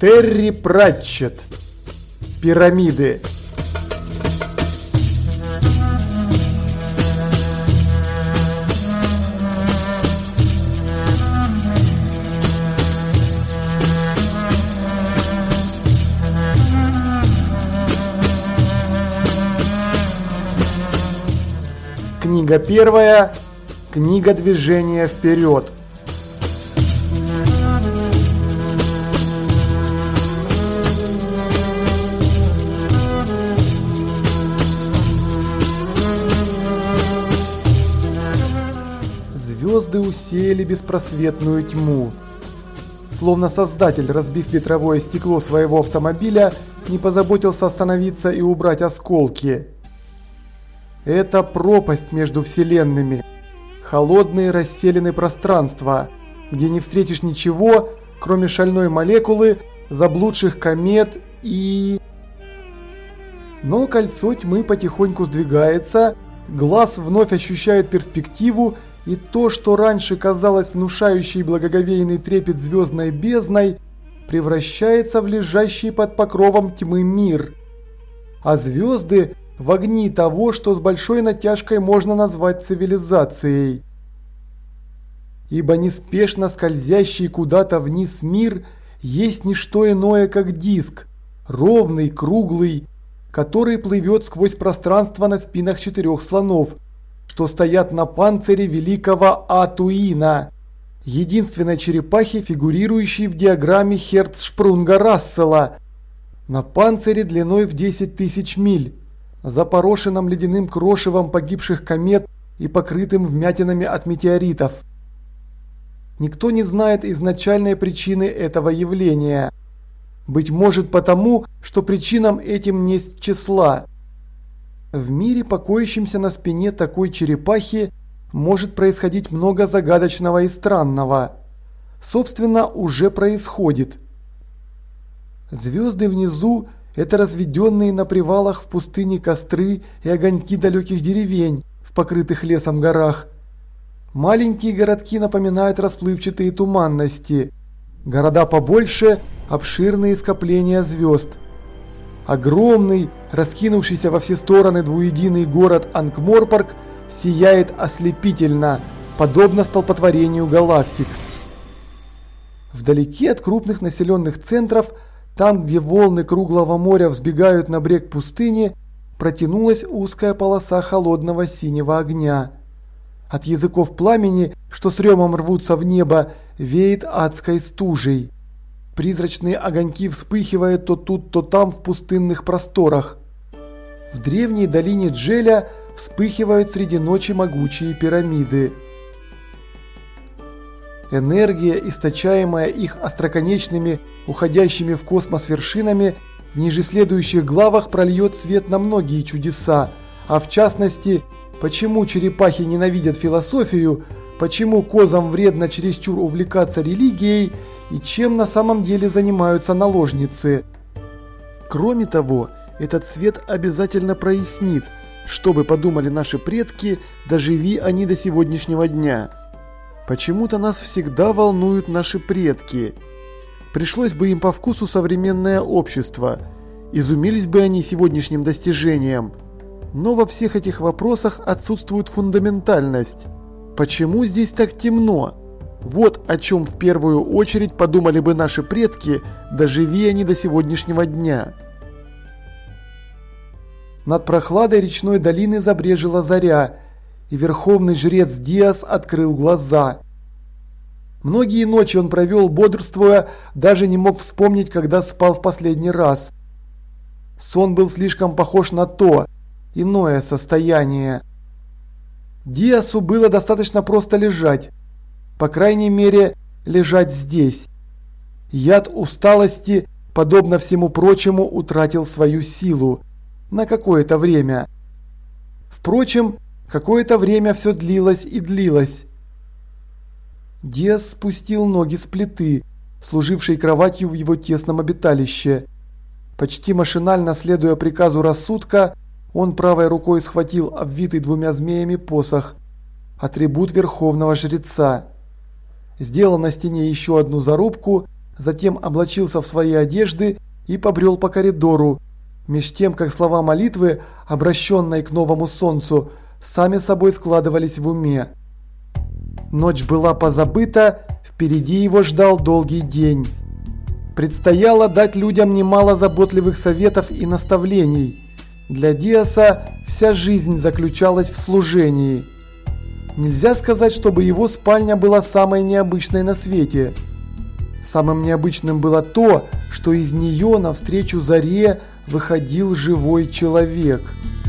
Терри Пратчет. Пирамиды. Книга первая. Книга движения вперед. Звезды усеяли беспросветную тьму. Словно создатель, разбив ветровое стекло своего автомобиля, не позаботился остановиться и убрать осколки. Это пропасть между вселенными. Холодные расселены пространства, где не встретишь ничего, кроме шальной молекулы, заблудших комет и... Но кольцо тьмы потихоньку сдвигается, глаз вновь ощущает перспективу, и то, что раньше казалось внушающей благоговейный трепет звездной бездной, превращается в лежащий под покровом тьмы мир. А звезды в огни того, что с большой натяжкой можно назвать цивилизацией. Ибо неспешно скользящий куда-то вниз мир есть не что иное, как диск, ровный, круглый, который плывет сквозь пространство на спинах четырех слонов, что стоят на панцире великого Атуина, единственной черепахи, фигурирующей в диаграмме Херцшпрунга Рассела, на панцире длиной в 10 тысяч миль запорошенном ледяным крошевом погибших комет и покрытым вмятинами от метеоритов. Никто не знает изначальной причины этого явления. Быть может потому, что причинам этим нет числа. В мире, покоящемся на спине такой черепахи, может происходить много загадочного и странного. Собственно, уже происходит. Звезды внизу это разведенные на привалах в пустыне костры и огоньки далеких деревень в покрытых лесом горах. Маленькие городки напоминают расплывчатые туманности. Города побольше – обширные скопления звезд. Огромный, раскинувшийся во все стороны двуединый город Анкморпорг сияет ослепительно, подобно столпотворению галактик. Вдалеке от крупных населенных центров – там, где волны круглого моря взбегают на брег пустыни, протянулась узкая полоса холодного синего огня. От языков пламени, что с ревом рвутся в небо, веет адской стужей. Призрачные огоньки вспыхивают то тут, то там в пустынных просторах. В древней долине Джеля вспыхивают среди ночи могучие пирамиды. Энергия, источаемая их остроконечными, уходящими в космос вершинами, в ниже следующих главах прольет свет на многие чудеса, а в частности, почему черепахи ненавидят философию, почему козам вредно чересчур увлекаться религией и чем на самом деле занимаются наложницы. Кроме того, этот свет обязательно прояснит, что бы подумали наши предки, доживи они до сегодняшнего дня. Почему-то нас всегда волнуют наши предки. Пришлось бы им по вкусу современное общество. Изумились бы они сегодняшним достижением. Но во всех этих вопросах отсутствует фундаментальность. Почему здесь так темно? Вот о чем в первую очередь подумали бы наши предки, доживи они до сегодняшнего дня. Над прохладой речной долины забрежила заря, и верховный жрец Диас открыл глаза. Многие ночи он провел бодрствуя, даже не мог вспомнить, когда спал в последний раз. Сон был слишком похож на то, иное состояние. Диасу было достаточно просто лежать. По крайней мере, лежать здесь. Яд усталости, подобно всему прочему, утратил свою силу. На какое-то время. Впрочем, Какое-то время все длилось и длилось. Диас спустил ноги с плиты, служившей кроватью в его тесном обиталище. Почти машинально следуя приказу рассудка, он правой рукой схватил обвитый двумя змеями посох, атрибут верховного жреца. Сделал на стене еще одну зарубку, затем облачился в свои одежды и побрел по коридору, меж тем, как слова молитвы, обращенные к новому солнцу, сами собой складывались в уме. Ночь была позабыта, впереди его ждал долгий день. Предстояло дать людям немало заботливых советов и наставлений. Для Диаса вся жизнь заключалась в служении. Нельзя сказать, чтобы его спальня была самой необычной на свете. Самым необычным было то, что из нее навстречу заре выходил живой человек –